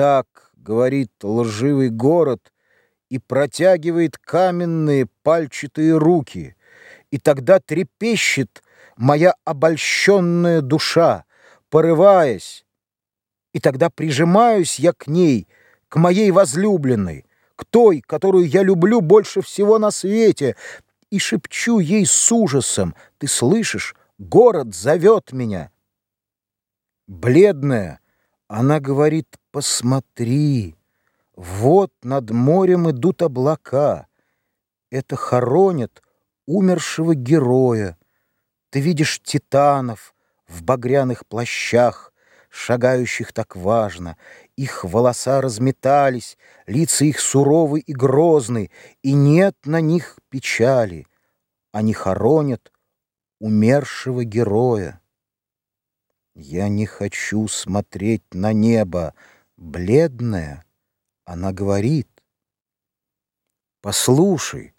Так говорит лживый город и протягивает каменные пальчатые руки, и тогда трепещет моя обольщенная душа, порываясь, и тогда прижимаюсь я к ней, к моей возлюбленной, к той, которую я люблю больше всего на свете, и шепчу ей с ужасом, «Ты слышишь, город зовет меня!» Бледная, она говорит, «Посмотри, вот над морем идут облака, это хоронят умершего героя. Ты видишь титанов в багряных плащах, шагающих так важно. Их волоса разметались, лица их суровы и грозны, и нет на них печали. Они хоронят умершего героя. Я не хочу смотреть на небо, бледное, она говорит. Послушай,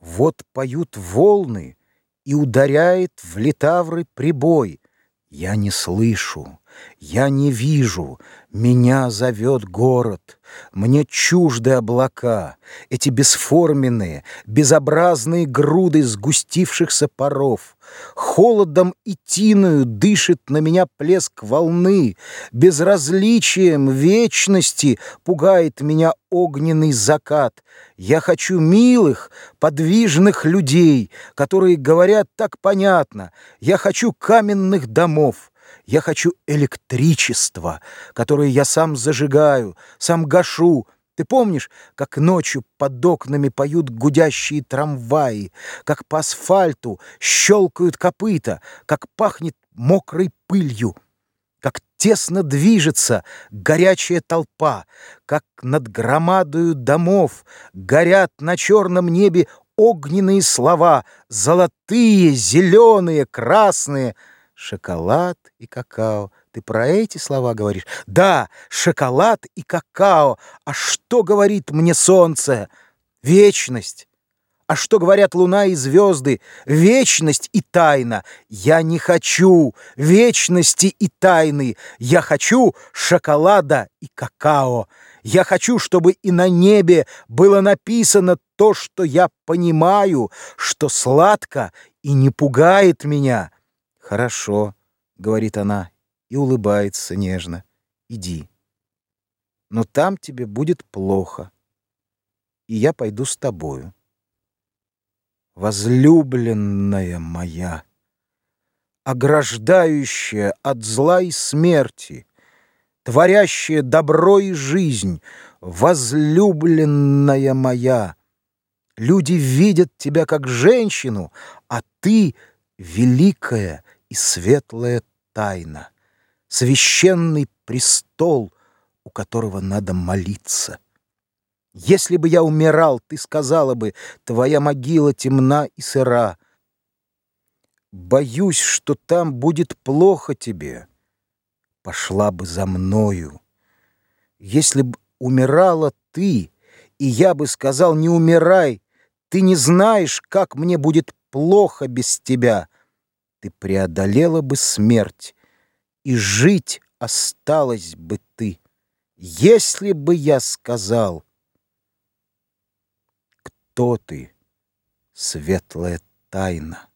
вот поют волны, и ударяет в литавры прибой. Я не слышу. Я не вижу, меня зовет город, Мне чужды облака, эти бесформенные, Безобразные груды сгустившихся паров. Холодом и тиною дышит на меня плеск волны, Безразличием вечности пугает меня огненный закат. Я хочу милых, подвижных людей, Которые говорят так понятно. Я хочу каменных домов, я хочу электричества, которое я сам зажигаю, сам гашу. Ты помнишь, как ночью под окнами поют гудящие трамваи, как по асфальту щелкают копыта, как пахнет мокрой пылью, как тесно движется горячая толпа, как над громадою домов горят на черном небе огненные слова, золотые, зеленые, красные — Шоколад и какао. Ты про эти слова говоришь? Да, шоколад и какао. А что говорит мне солнце? Вечность. А что говорят луна и звезды? Вечность и тайна. Я не хочу вечности и тайны. Я хочу шоколада и какао. Я хочу, чтобы и на небе было написано то, что я понимаю, что сладко и не пугает меня. «Хорошо», — говорит она и улыбается нежно. «Иди. Но там тебе будет плохо, и я пойду с тобою». Возлюбленная моя, ограждающая от зла и смерти, творящая добро и жизнь, возлюбленная моя, люди видят тебя как женщину, а ты — великая и светлая тайна, священный престол, у которого надо молиться. Если бы я умирал, ты сказала бы, твоя могила темна и сыра. Боюсь, что там будет плохо тебе. Пошла бы за мною. Если бы умирала ты, и я бы сказал, не умирай, ты не знаешь, как мне будет плохо без тебя ты преодолела бы смерть, и жить осталась бы ты, если бы я сказал, кто ты, светлая тайна.